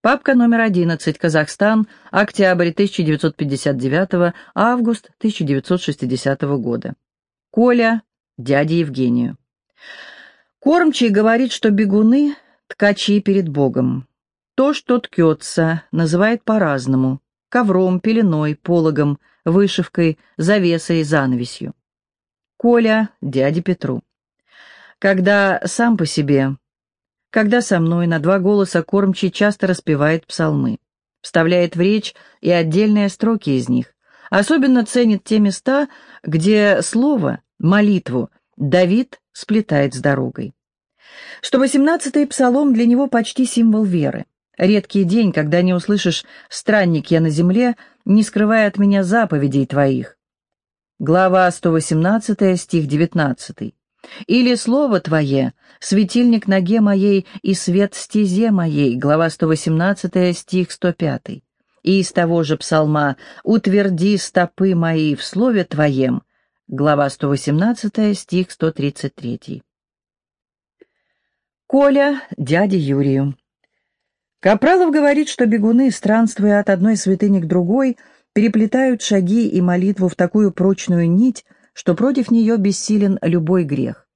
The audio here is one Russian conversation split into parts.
Папка номер 11, Казахстан, октябрь 1959, август 1960 года. Коля, дяде Евгению. Кормчий говорит, что бегуны — ткачи перед Богом. То, что ткется, называет по-разному — ковром, пеленой, пологом, вышивкой, завесой, занавесью. Коля, дяде Петру. Когда сам по себе, когда со мной на два голоса кормчий часто распевает псалмы, вставляет в речь и отдельные строки из них, особенно ценит те места, где слово, молитву, Давид сплетает с дорогой. Что восемнадцатый псалом для него почти символ веры. Редкий день, когда не услышишь «Странник я на земле», не скрывая от меня заповедей твоих. Глава 118, стих 19. Или «Слово твое, светильник ноге моей и свет стезе моей», глава 118, стих 105. И из того же псалма «Утверди стопы мои в слове твоем», глава 118, стих 133. Коля, дяде Юрию. Капралов говорит, что бегуны, странствуя от одной святыни к другой, переплетают шаги и молитву в такую прочную нить, что против нее бессилен любой грех.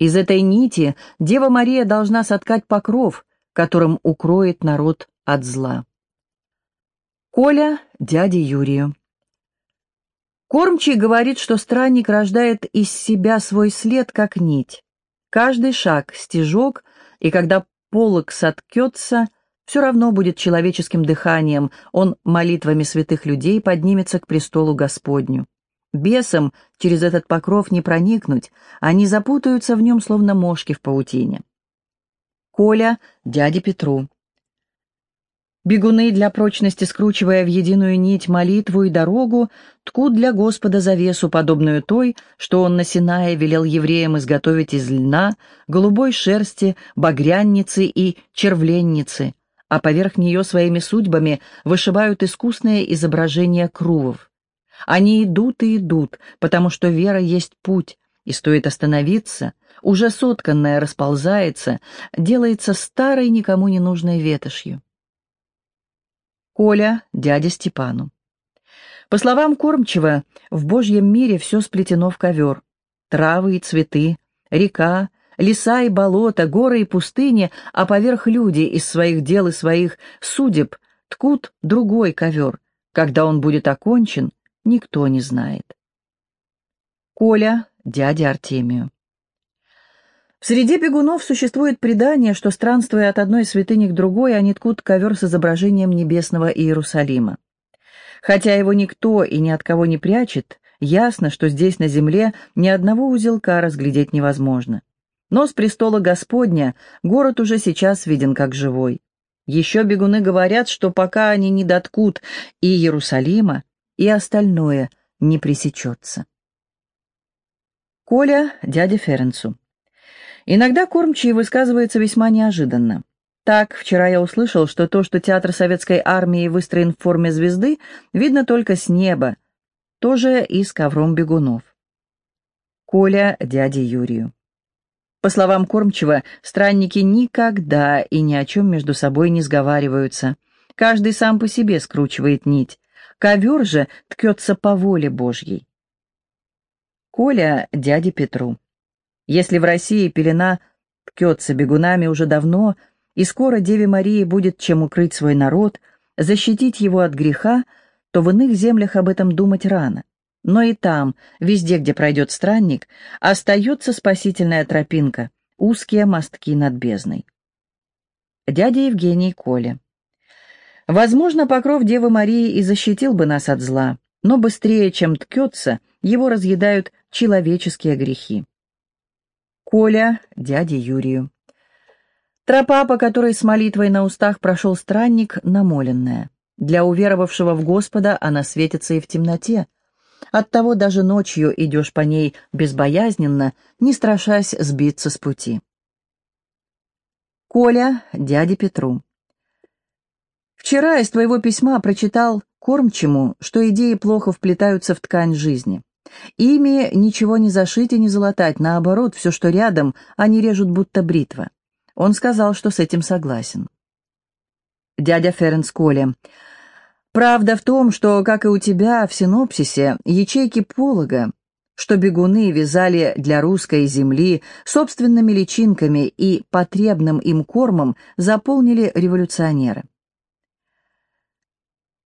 Из этой нити Дева Мария должна соткать покров, которым укроет народ от зла. Коля дяде Юрию. Кормчий говорит, что странник рождает из себя свой след, как нить. Каждый шаг — стежок, и когда полог соткется, все равно будет человеческим дыханием, он молитвами святых людей поднимется к престолу Господню. Бесам через этот покров не проникнуть, они запутаются в нем, словно мошки в паутине. Коля, дяде Петру. Бегуны, для прочности скручивая в единую нить молитву и дорогу, ткут для Господа завесу, подобную той, что он на Синае велел евреям изготовить из льна, голубой шерсти, багрянницы и червленницы, а поверх нее своими судьбами вышивают искусные изображения крувов. Они идут и идут, потому что вера есть путь, и стоит остановиться, уже сотканная расползается, делается старой никому не нужной ветошью. Коля, дядя Степану. По словам Кормчева, в Божьем мире все сплетено в ковер. Травы и цветы, река, леса и болота, горы и пустыни, а поверх люди из своих дел и своих судеб ткут другой ковер. Когда он будет окончен, никто не знает. Коля, дядя Артемию. В среде бегунов существует предание, что, странствуя от одной святыни к другой, они ткут ковер с изображением небесного Иерусалима. Хотя его никто и ни от кого не прячет, ясно, что здесь на земле ни одного узелка разглядеть невозможно. Но с престола Господня город уже сейчас виден как живой. Еще бегуны говорят, что пока они не доткут и Иерусалима, и остальное не пресечется. Коля дяде Ференцу. Иногда кормчий высказывается весьма неожиданно. Так, вчера я услышал, что то, что театр советской армии выстроен в форме звезды, видно только с неба, тоже и с ковром бегунов. Коля дяде Юрию. По словам Кормчева, странники никогда и ни о чем между собой не сговариваются. Каждый сам по себе скручивает нить, Ковер же ткется по воле Божьей. Коля дяде Петру. Если в России пелена ткется бегунами уже давно, и скоро Деве Марии будет чем укрыть свой народ, защитить его от греха, то в иных землях об этом думать рано. Но и там, везде, где пройдет странник, остается спасительная тропинка, узкие мостки над бездной. Дядя Евгений Коля. Возможно, покров Девы Марии и защитил бы нас от зла, но быстрее, чем ткется, его разъедают человеческие грехи. Коля, дяде Юрию. Тропа, по которой с молитвой на устах прошел странник, намоленная. Для уверовавшего в Господа она светится и в темноте. Оттого даже ночью идешь по ней безбоязненно, не страшась сбиться с пути. Коля, дяде Петру. Вчера из твоего письма прочитал кормчему, что идеи плохо вплетаются в ткань жизни. Ими ничего не зашить и не залатать, наоборот, все, что рядом, они режут будто бритва. Он сказал, что с этим согласен. дядя Ференс Коля. Правда в том, что, как и у тебя в синопсисе, ячейки полога, что бегуны вязали для русской земли собственными личинками и потребным им кормом заполнили революционеры.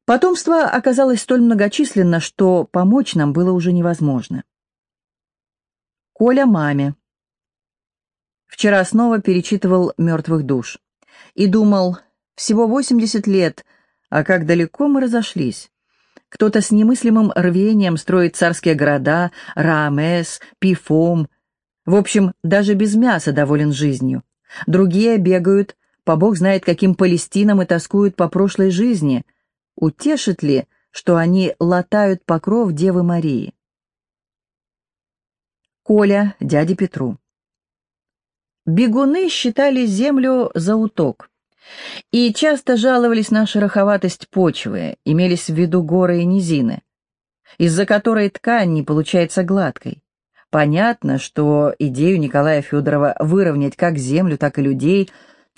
Потомство оказалось столь многочисленно, что помочь нам было уже невозможно. Коля маме. Вчера снова перечитывал «Мертвых душ» и думал, всего 80 лет – а как далеко мы разошлись. Кто-то с немыслимым рвением строит царские города, Раамес, Пифом. В общем, даже без мяса доволен жизнью. Другие бегают, по бог знает каким Палестинам и тоскуют по прошлой жизни. Утешит ли, что они латают покров Девы Марии? Коля, дяде Петру. Бегуны считали землю за уток. И часто жаловались на шероховатость почвы, имелись в виду горы и низины, из-за которой ткань не получается гладкой. Понятно, что идею Николая Федорова выровнять как землю, так и людей,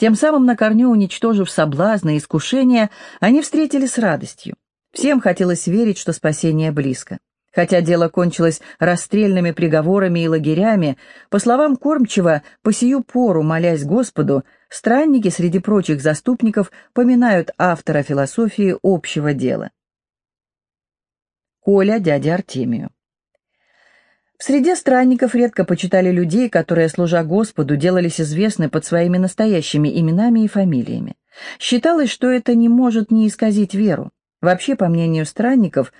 тем самым на корню уничтожив соблазны и искушения, они встретили с радостью. Всем хотелось верить, что спасение близко. Хотя дело кончилось расстрельными приговорами и лагерями, по словам Кормчева, по сию пору, молясь Господу, странники среди прочих заступников поминают автора философии общего дела. Коля дядя Артемию. В среде странников редко почитали людей, которые, служа Господу, делались известны под своими настоящими именами и фамилиями. Считалось, что это не может не исказить веру. Вообще, по мнению странников,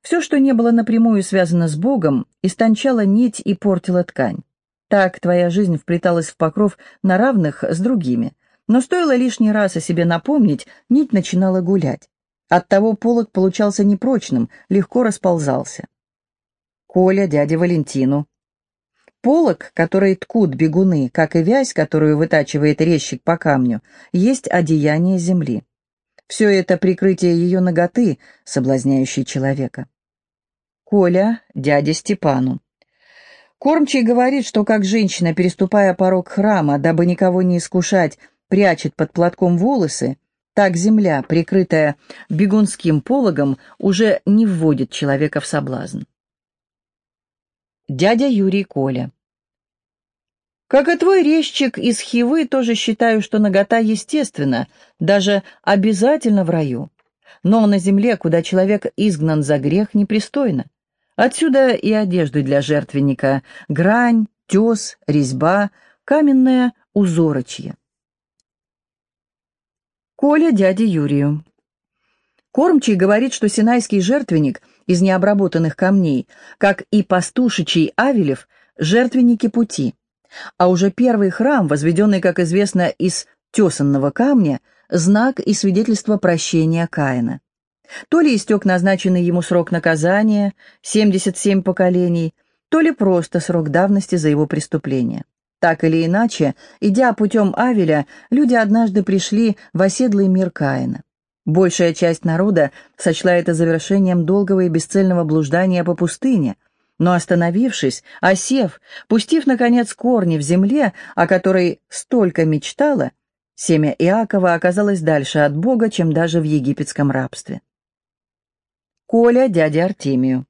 все, что не было напрямую связано с Богом, истончало нить и портило ткань. Так твоя жизнь вплеталась в покров на равных с другими. Но стоило лишний раз о себе напомнить, нить начинала гулять. Оттого полог получался непрочным, легко расползался. Коля, дядя Валентину. Полог, который ткут бегуны, как и вязь, которую вытачивает резчик по камню, есть одеяние земли. Все это прикрытие ее ноготы, соблазняющей человека. Коля, дядя Степану. Кормчий говорит, что как женщина, переступая порог храма, дабы никого не искушать, прячет под платком волосы, так земля, прикрытая бегунским пологом, уже не вводит человека в соблазн. Дядя Юрий Коля Как и твой резчик из Хивы, тоже считаю, что нагота естественна, даже обязательно в раю. Но на земле, куда человек изгнан за грех, непристойно. Отсюда и одежды для жертвенника, грань, тес, резьба, каменное узорочье. Коля дяде Юрию. Кормчий говорит, что синайский жертвенник из необработанных камней, как и пастушичий Авелев, жертвенники пути. А уже первый храм, возведенный, как известно, из тесанного камня, знак и свидетельство прощения Каина. То ли истек назначенный ему срок наказания, 77 поколений, то ли просто срок давности за его преступление. Так или иначе, идя путем Авеля, люди однажды пришли в оседлый мир Каина. Большая часть народа сочла это завершением долгого и бесцельного блуждания по пустыне, но остановившись, осев, пустив, наконец, корни в земле, о которой столько мечтала, семя Иакова оказалось дальше от Бога, чем даже в египетском рабстве. Коля дяде Артемию.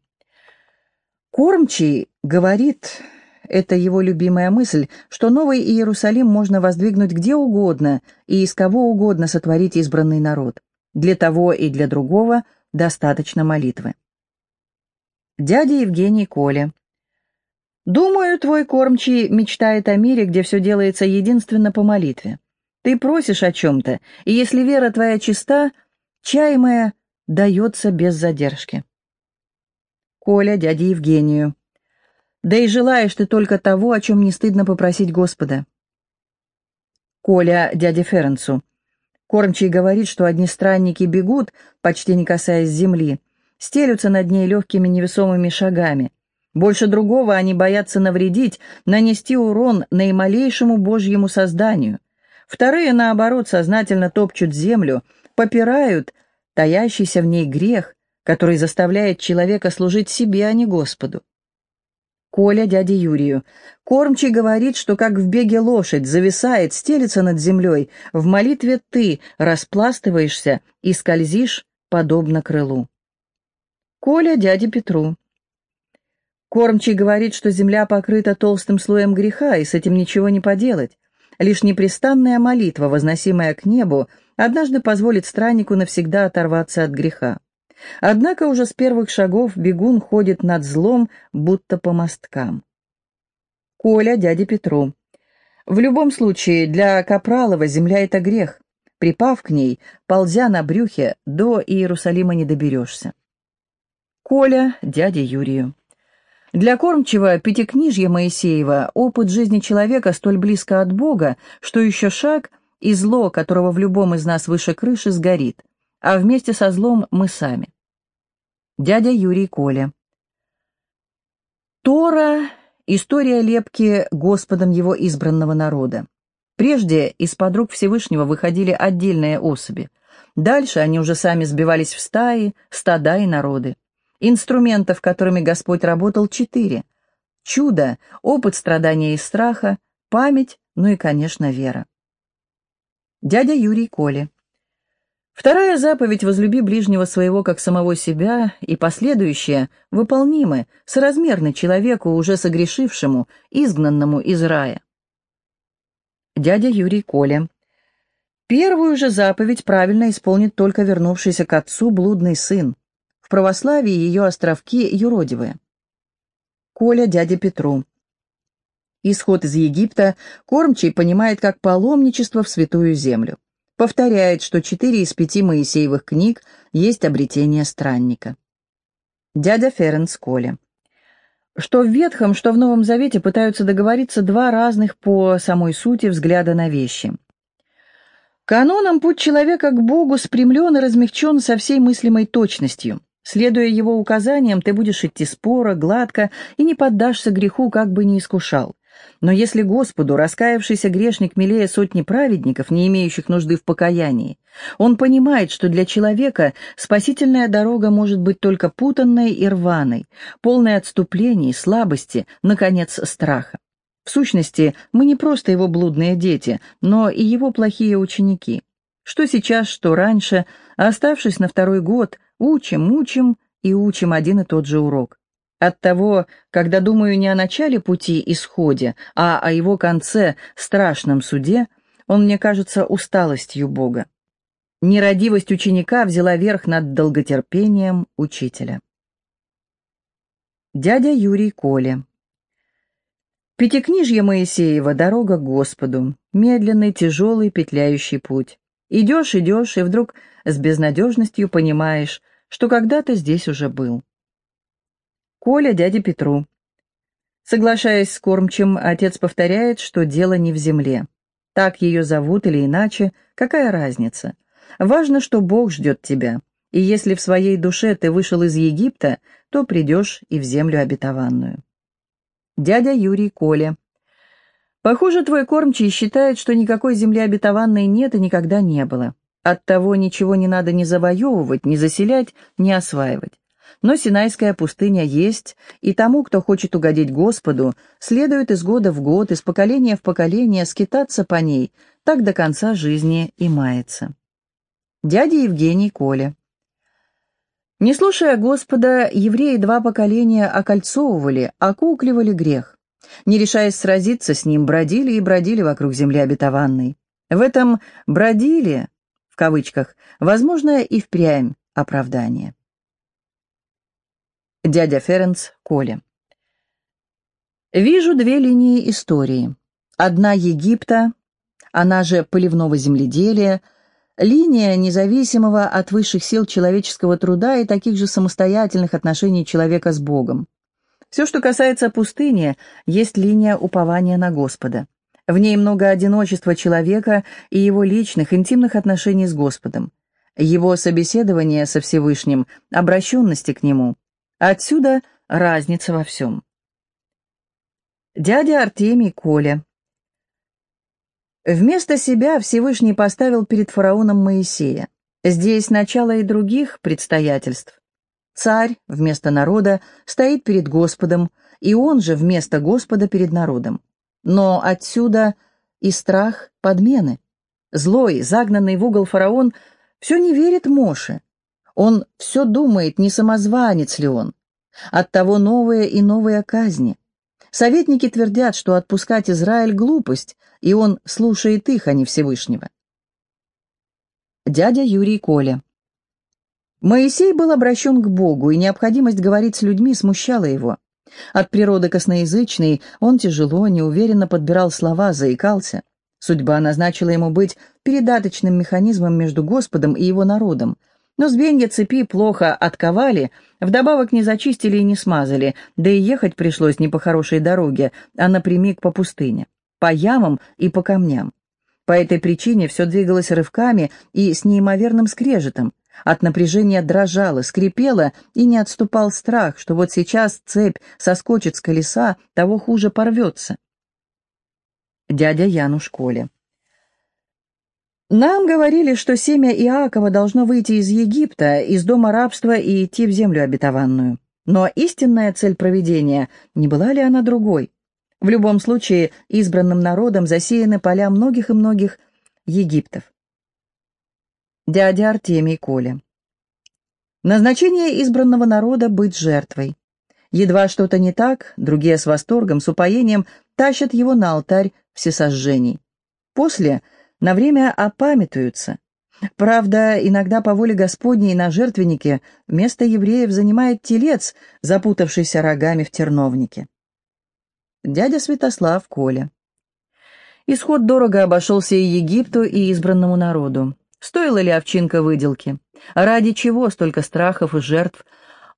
Кормчий говорит, это его любимая мысль, что Новый Иерусалим можно воздвигнуть где угодно и из кого угодно сотворить избранный народ. Для того и для другого достаточно молитвы. Дядя Евгений Коля. Думаю, твой кормчий мечтает о мире, где все делается единственно по молитве. Ты просишь о чем-то, и если вера твоя чиста, чаемая дается без задержки. Коля, дяде Евгению. Да и желаешь ты только того, о чем не стыдно попросить Господа. Коля, дяде Ференцу. Кормчий говорит, что одни странники бегут, почти не касаясь земли, стелются над ней легкими невесомыми шагами. Больше другого они боятся навредить, нанести урон наималейшему Божьему созданию. Вторые, наоборот, сознательно топчут землю, попирают таящийся в ней грех, который заставляет человека служить себе, а не Господу. Коля дяде Юрию. Кормчий говорит, что как в беге лошадь зависает, стелится над землей, в молитве ты распластываешься и скользишь, подобно крылу. Коля дяде Петру. Кормчий говорит, что земля покрыта толстым слоем греха, и с этим ничего не поделать. Лишь непрестанная молитва, возносимая к небу, однажды позволит страннику навсегда оторваться от греха. Однако уже с первых шагов бегун ходит над злом, будто по мосткам. Коля дяде Петру. В любом случае, для Капралова земля — это грех. Припав к ней, ползя на брюхе, до Иерусалима не доберешься. Коля дяде Юрию. Для кормчего пятикнижья Моисеева опыт жизни человека столь близко от Бога, что еще шаг, и зло, которого в любом из нас выше крыши, сгорит, а вместе со злом мы сами. Дядя Юрий Коля. Тора — история лепки Господом его избранного народа. Прежде из-под рук Всевышнего выходили отдельные особи. Дальше они уже сами сбивались в стаи, стада и народы. Инструментов, которыми Господь работал, четыре. Чудо, опыт страдания и страха, память, ну и, конечно, вера. Дядя Юрий Коли. Вторая заповедь «Возлюби ближнего своего, как самого себя» и последующая выполнимы, соразмерны человеку, уже согрешившему, изгнанному из рая. Дядя Юрий Коля. Первую же заповедь правильно исполнит только вернувшийся к отцу блудный сын православии ее островки юродивые. Коля дяде Петру. Исход из Египта кормчий понимает как паломничество в святую землю. Повторяет, что четыре из пяти Моисеевых книг есть обретение странника. Дядя Ференс Коля. Что в Ветхом, что в Новом Завете пытаются договориться два разных по самой сути взгляда на вещи. Каноном путь человека к Богу спрямлен и размягчен со всей мыслимой точностью. Следуя его указаниям, ты будешь идти споро, гладко и не поддашься греху, как бы ни искушал. Но если Господу раскаявшийся грешник милее сотни праведников, не имеющих нужды в покаянии, он понимает, что для человека спасительная дорога может быть только путанной и рваной, полной отступлений, слабости, наконец, страха. В сущности, мы не просто его блудные дети, но и его плохие ученики. Что сейчас, что раньше, оставшись на второй год, Учим, учим и учим один и тот же урок. Оттого, когда думаю не о начале пути исходе, а о его конце, страшном суде, он мне кажется усталостью Бога. Нерадивость ученика взяла верх над долготерпением учителя. Дядя Юрий Коля Пятикнижье Моисеева «Дорога к Господу», медленный, тяжелый, петляющий путь. Идешь, идешь, и вдруг с безнадежностью понимаешь, что когда-то здесь уже был. Коля дяде Петру. Соглашаясь с кормчим, отец повторяет, что дело не в земле. Так ее зовут или иначе, какая разница? Важно, что Бог ждет тебя, и если в своей душе ты вышел из Египта, то придешь и в землю обетованную. Дядя Юрий Коля. Похоже, твой кормчий считает, что никакой земли обетованной нет и никогда не было. Оттого ничего не надо ни завоевывать, ни заселять, ни осваивать. Но Синайская пустыня есть, и тому, кто хочет угодить Господу, следует из года в год, из поколения в поколение скитаться по ней, так до конца жизни и мается. Дядя Евгений Коля Не слушая Господа, евреи два поколения окольцовывали, окукливали грех. Не решаясь сразиться с ним, бродили и бродили вокруг земли обетованной. В этом «бродили» в кавычках, возможно, и впрямь оправдание. Дядя Ференц Коля. Вижу две линии истории. Одна Египта, она же поливного земледелия, линия независимого от высших сил человеческого труда и таких же самостоятельных отношений человека с Богом. Все, что касается пустыни, есть линия упования на Господа. В ней много одиночества человека и его личных, интимных отношений с Господом, его собеседования со Всевышним, обращенности к Нему. Отсюда разница во всем. Дядя Артемий Коля Вместо себя Всевышний поставил перед фараоном Моисея. Здесь начало и других предстоятельств. Царь вместо народа стоит перед Господом, и он же вместо Господа перед народом. Но отсюда и страх подмены. Злой, загнанный в угол фараон все не верит Моше. Он все думает, не самозванец ли он. Оттого новые и новые казни. Советники твердят, что отпускать Израиль — глупость, и он слушает их, а не Всевышнего. Дядя Юрий Коля Моисей был обращен к Богу, и необходимость говорить с людьми смущала его. От природы косноязычный он тяжело, неуверенно подбирал слова, заикался. Судьба назначила ему быть передаточным механизмом между Господом и его народом. Но звенья цепи плохо отковали, вдобавок не зачистили и не смазали, да и ехать пришлось не по хорошей дороге, а напрямик по пустыне, по ямам и по камням. По этой причине все двигалось рывками и с неимоверным скрежетом. От напряжения дрожало, скрипело, и не отступал страх, что вот сейчас цепь соскочит с колеса, того хуже порвется. Дядя Яну в школе. Нам говорили, что семя Иакова должно выйти из Египта, из дома рабства и идти в землю обетованную. Но истинная цель проведения, не была ли она другой? В любом случае, избранным народом засеяны поля многих и многих Египтов дядя Артемий Коля. Назначение избранного народа — быть жертвой. Едва что-то не так, другие с восторгом, с упоением тащат его на алтарь всесожжений. После на время опамятуются. Правда, иногда по воле Господней на жертвеннике место евреев занимает телец, запутавшийся рогами в терновнике. Дядя Святослав Коля. Исход дорого обошелся и Египту, и избранному народу. Стоила ли овчинка выделки? Ради чего столько страхов и жертв,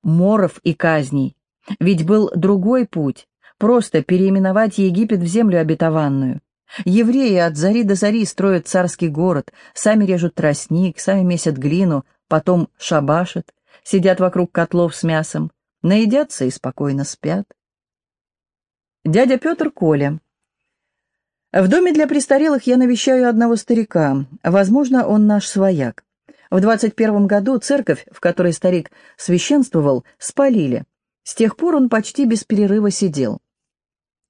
моров и казней? Ведь был другой путь — просто переименовать Египет в землю обетованную. Евреи от зари до зари строят царский город, сами режут тростник, сами месят глину, потом шабашат, сидят вокруг котлов с мясом, наедятся и спокойно спят. Дядя Петр Коля в доме для престарелых я навещаю одного старика. Возможно, он наш свояк. В 21 году церковь, в которой старик священствовал, спалили. С тех пор он почти без перерыва сидел.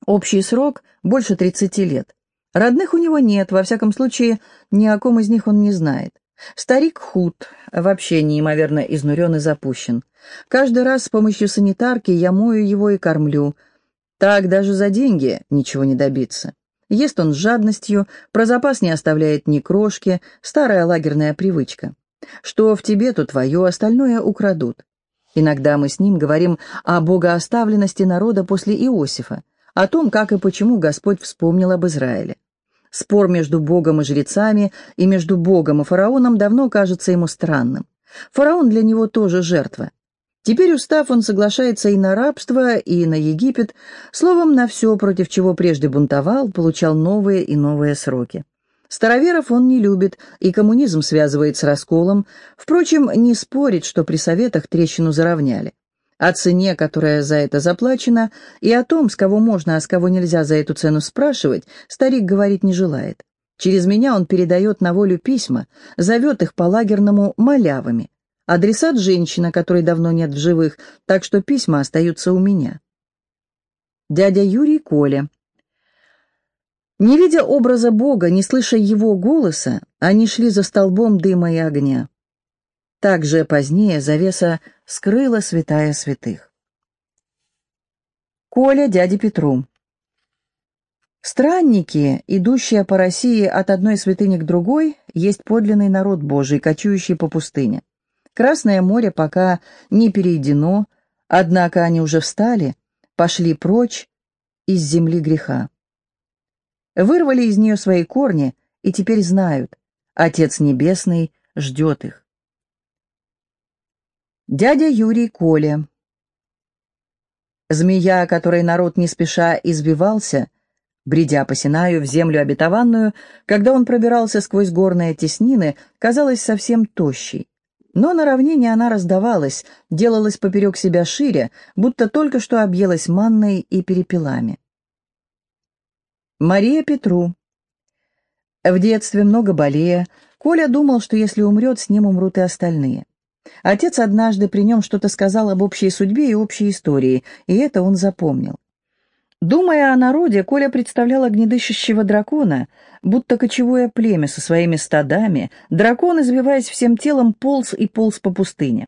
Общий срок — больше 30 лет. Родных у него нет, во всяком случае, ни о ком из них он не знает. Старик худ, вообще неимоверно изнурен и запущен. Каждый раз с помощью санитарки я мою его и кормлю. Так даже за деньги ничего не добиться. Ест он с жадностью, про запас не оставляет ни крошки, старая лагерная привычка. Что в тебе, то твое, остальное украдут. Иногда мы с ним говорим о богооставленности народа после Иосифа, о том, как и почему Господь вспомнил об Израиле. Спор между Богом и жрецами и между Богом и фараоном давно кажется ему странным. Фараон для него тоже жертва. Теперь, устав, он соглашается и на рабство, и на Египет, словом, на все, против чего прежде бунтовал, получал новые и новые сроки. Староверов он не любит, и коммунизм связывает с расколом, впрочем, не спорит, что при советах трещину заровняли. О цене, которая за это заплачена, и о том, с кого можно, а с кого нельзя за эту цену спрашивать, старик говорить не желает. Через меня он передает на волю письма, зовет их по-лагерному малявами. Адресат женщина, которой давно нет в живых, так что письма остаются у меня. Дядя Юрий Коля. Не видя образа Бога, не слыша его голоса, они шли за столбом дыма и огня. Также позднее завеса скрыла святая святых. Коля дяде Петру. Странники, идущие по России от одной святыни к другой, есть подлинный народ Божий, кочующий по пустыне. Красное море пока не перейдено, однако они уже встали, пошли прочь из земли греха. Вырвали из нее свои корни и теперь знают, Отец Небесный ждет их. Дядя Юрий Коля Змея, которой народ не спеша избивался, бредя по Синаю в землю обетованную, когда он пробирался сквозь горные теснины, казалась совсем тощей. Но на равнине она раздавалась, делалась поперек себя шире, будто только что объелась манной и перепелами. Мария Петру. В детстве, много болея, Коля думал, что если умрет, с ним умрут и остальные. Отец однажды при нем что-то сказал об общей судьбе и общей истории, и это он запомнил. Думая о народе, Коля представлял огнедышащего дракона, будто кочевое племя со своими стадами, дракон, извиваясь всем телом, полз и полз по пустыне.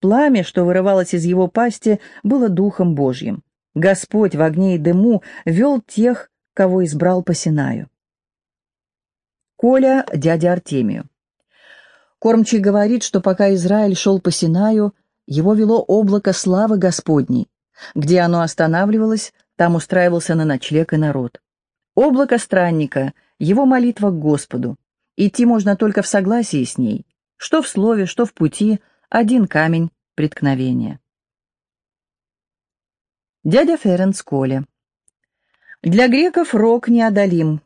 Пламя, что вырывалось из его пасти, было духом Божьим. Господь в огне и дыму вел тех, кого избрал по Синаю. Коля дядя Артемию. Кормчий говорит, что пока Израиль шел по Синаю, его вело облако славы Господней. Где оно останавливалось, там устраивался на ночлег и народ. Облако странника, его молитва к Господу. Идти можно только в согласии с ней. Что в слове, что в пути, один камень преткновения. Дядя Ференц Коля. Для греков рок неодолим.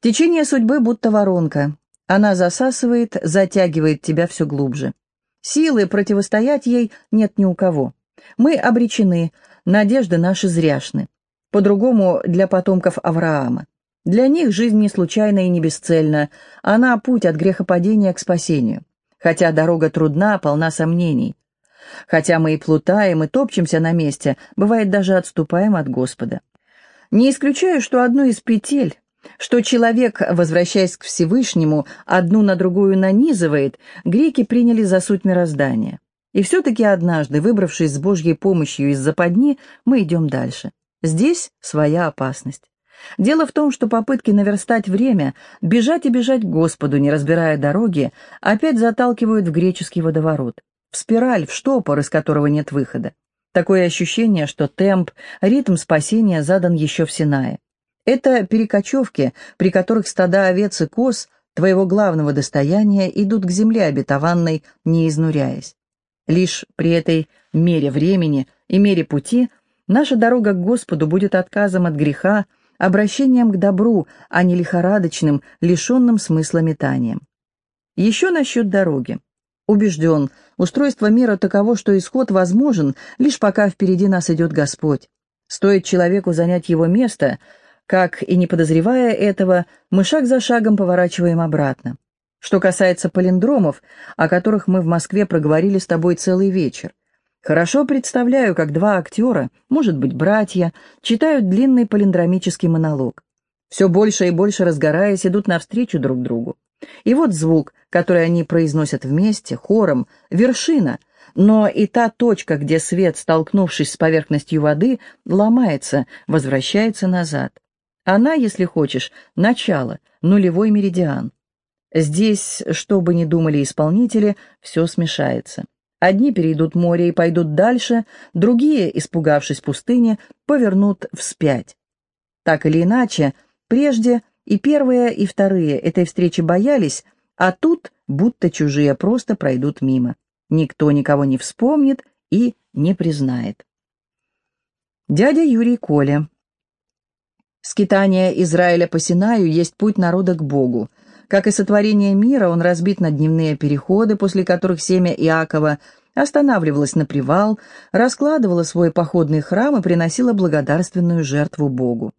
Течение судьбы будто воронка. Она засасывает, затягивает тебя все глубже. Силы противостоять ей нет ни у кого. Мы обречены, надежды наши зряшны по-другому для потомков Авраама. Для них жизнь не случайна и не бесцельна, она путь от грехопадения к спасению. Хотя дорога трудна, полна сомнений. Хотя мы и плутаем, и топчемся на месте, бывает даже отступаем от Господа. Не исключаю, что одну из петель, что человек, возвращаясь к Всевышнему, одну на другую нанизывает, греки приняли за суть мироздания. И все-таки однажды, выбравшись с Божьей помощью из западни, мы идем дальше. Здесь своя опасность. Дело в том, что попытки наверстать время, бежать и бежать к Господу, не разбирая дороги, опять заталкивают в греческий водоворот, в спираль, в штопор, из которого нет выхода. Такое ощущение, что темп, ритм спасения задан еще в Синае. Это перекочевки, при которых стада овец и коз, твоего главного достояния, идут к земле обетованной, не изнуряясь. Лишь при этой мере времени и мере пути – Наша дорога к Господу будет отказом от греха, обращением к добру, а не лихорадочным, лишенным смысла метанием. Еще насчет дороги. Убежден, устройство мира таково, что исход возможен, лишь пока впереди нас идет Господь. Стоит человеку занять его место, как и не подозревая этого, мы шаг за шагом поворачиваем обратно. Что касается палиндромов, о которых мы в Москве проговорили с тобой целый вечер, Хорошо представляю, как два актера, может быть, братья, читают длинный палиндромический монолог. Все больше и больше разгораясь, идут навстречу друг другу. И вот звук, который они произносят вместе, хором, вершина, но и та точка, где свет, столкнувшись с поверхностью воды, ломается, возвращается назад. Она, если хочешь, начало, нулевой меридиан. Здесь, что бы ни думали исполнители, все смешается. Одни перейдут море и пойдут дальше, другие, испугавшись пустыни, повернут вспять. Так или иначе, прежде и первые, и вторые этой встречи боялись, а тут будто чужие просто пройдут мимо. Никто никого не вспомнит и не признает. Дядя Юрий Коля. Скитание Израиля по Синаю есть путь народа к Богу — как и сотворение мира, он разбит на дневные переходы, после которых семя Иакова останавливалось на привал, раскладывало свой походный храм и приносило благодарственную жертву Богу.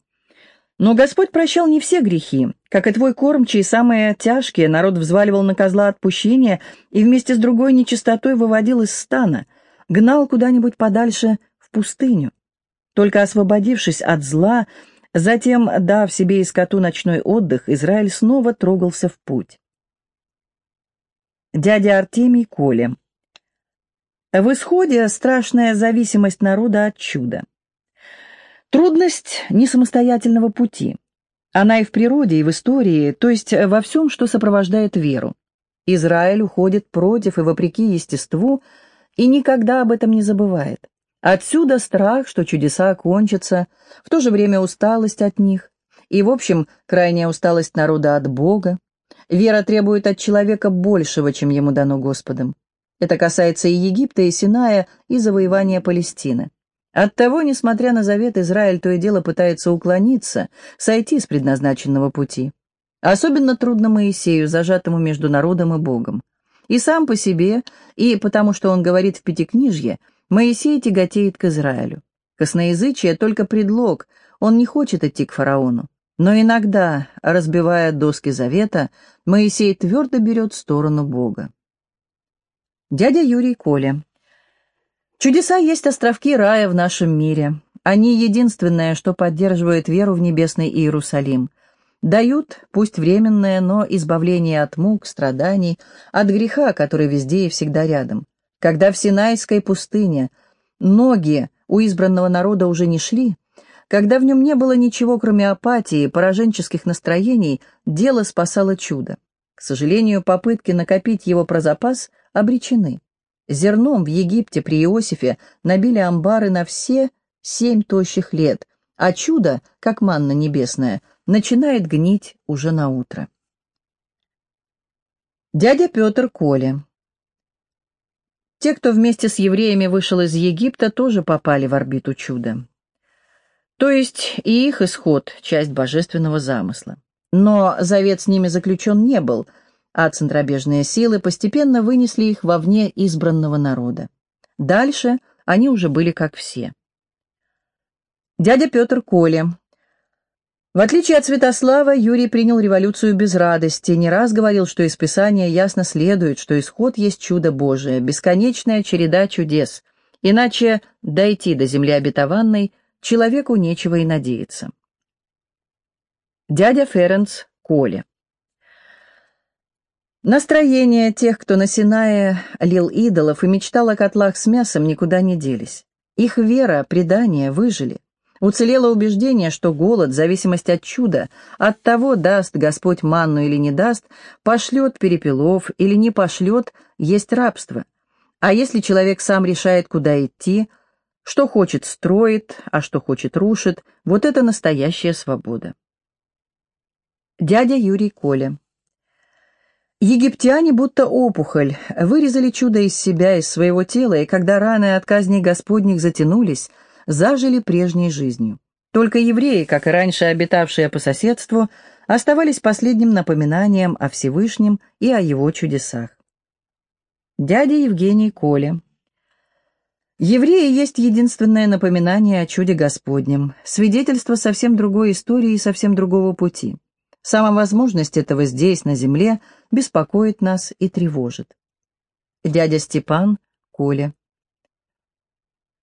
Но Господь прощал не все грехи. Как и твой кормчий, самые тяжкие народ взваливал на козла отпущения и вместе с другой нечистотой выводил из стана, гнал куда-нибудь подальше в пустыню. Только освободившись от зла, Затем, дав себе и скоту ночной отдых, Израиль снова трогался в путь. Дядя Артемий Коля. В исходе страшная зависимость народа от чуда. Трудность несамостоятельного пути. Она и в природе, и в истории, то есть во всем, что сопровождает веру. Израиль уходит против и вопреки естеству, и никогда об этом не забывает. Отсюда страх, что чудеса кончатся, в то же время усталость от них, и, в общем, крайняя усталость народа от Бога. Вера требует от человека большего, чем ему дано Господом. Это касается и Египта, и Синая, и завоевания Палестины. Оттого, несмотря на завет, Израиль то и дело пытается уклониться, сойти с предназначенного пути. Особенно трудно Моисею, зажатому между народом и Богом. И сам по себе, и потому что он говорит в Пятикнижье – Моисей тяготеет к Израилю. Косноязычие — только предлог, он не хочет идти к фараону. Но иногда, разбивая доски завета, Моисей твердо берет сторону Бога. Дядя Юрий Коля. Чудеса есть островки рая в нашем мире. Они единственное, что поддерживает веру в небесный Иерусалим. Дают, пусть временное, но избавление от мук, страданий, от греха, который везде и всегда рядом. Когда в Синайской пустыне ноги у избранного народа уже не шли, когда в нем не было ничего, кроме апатии, пораженческих настроений, дело спасало чудо. К сожалению, попытки накопить его про запас обречены. Зерном в Египте при Иосифе набили амбары на все семь тощих лет, а чудо, как манна небесная, начинает гнить уже на утро. Дядя Петр Коля Те, кто вместе с евреями вышел из Египта, тоже попали в орбиту чуда. То есть и их исход — часть божественного замысла. Но завет с ними заключен не был, а центробежные силы постепенно вынесли их вовне избранного народа. Дальше они уже были как все. Дядя Петр Коля. В отличие от Святослава, Юрий принял революцию без радости, не раз говорил, что из Писания ясно следует, что исход есть чудо Божие, бесконечная череда чудес. Иначе дойти до земли обетованной человеку нечего и надеяться. Дядя Ференц Коля. Настроение тех, кто на Синае лил идолов и мечтал о котлах с мясом, никуда не делись. Их вера, предание выжили. Уцелело убеждение, что голод, зависимость от чуда, от того, даст Господь манну или не даст, пошлет перепелов или не пошлет, есть рабство. А если человек сам решает, куда идти, что хочет строит, а что хочет рушит, вот это настоящая свобода. Дядя Юрий Коля Египтяне, будто опухоль, вырезали чудо из себя, из своего тела, и когда раны от казней Господних затянулись – зажили прежней жизнью. Только евреи, как и раньше обитавшие по соседству, оставались последним напоминанием о Всевышнем и о его чудесах. Дядя Евгений Коля Евреи есть единственное напоминание о чуде Господнем, свидетельство совсем другой истории и совсем другого пути. Сама возможность этого здесь, на земле, беспокоит нас и тревожит. Дядя Степан, Коля.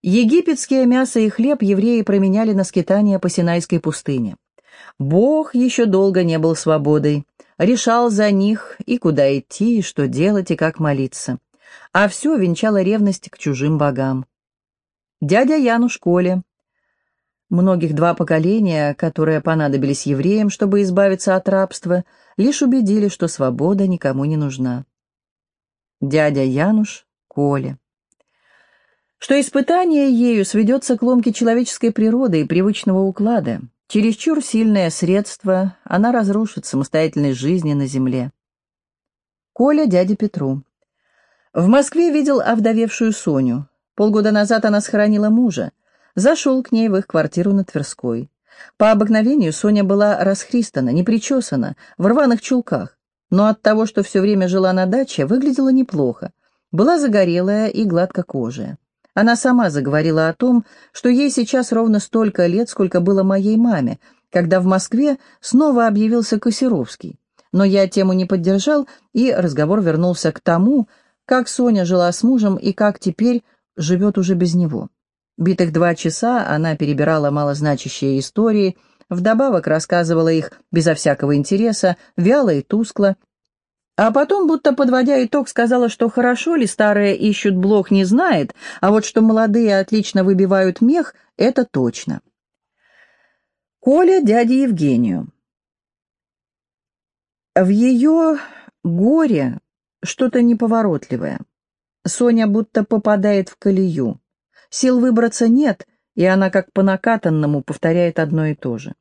Египетское мясо и хлеб евреи променяли на скитание по Синайской пустыне. Бог еще долго не был свободой, решал за них и куда идти, и что делать, и как молиться. А все венчало ревность к чужим богам. Дядя Януш Коля. Многих два поколения, которые понадобились евреям, чтобы избавиться от рабства, лишь убедили, что свобода никому не нужна. Дядя Януш Коля что испытание ею сведется к ломке человеческой природы и привычного уклада. Чересчур сильное средство, она разрушит самостоятельность жизни на земле. Коля дяде Петру. В Москве видел овдовевшую Соню. Полгода назад она схоронила мужа. Зашел к ней в их квартиру на Тверской. По обыкновению Соня была расхристана, не причесана, в рваных чулках, но от того, что все время жила на даче, выглядела неплохо. Была загорелая и гладкокожая. Она сама заговорила о том, что ей сейчас ровно столько лет, сколько было моей маме, когда в Москве снова объявился Косеровский. Но я тему не поддержал, и разговор вернулся к тому, как Соня жила с мужем и как теперь живет уже без него. Битых два часа она перебирала малозначащие истории, вдобавок рассказывала их безо всякого интереса, вяло и тускло, а потом, будто подводя итог, сказала, что хорошо ли старые ищут блох, не знает, а вот что молодые отлично выбивают мех, это точно. Коля дяде Евгению. В ее горе что-то неповоротливое. Соня будто попадает в колею. Сил выбраться нет, и она как по накатанному повторяет одно и то же.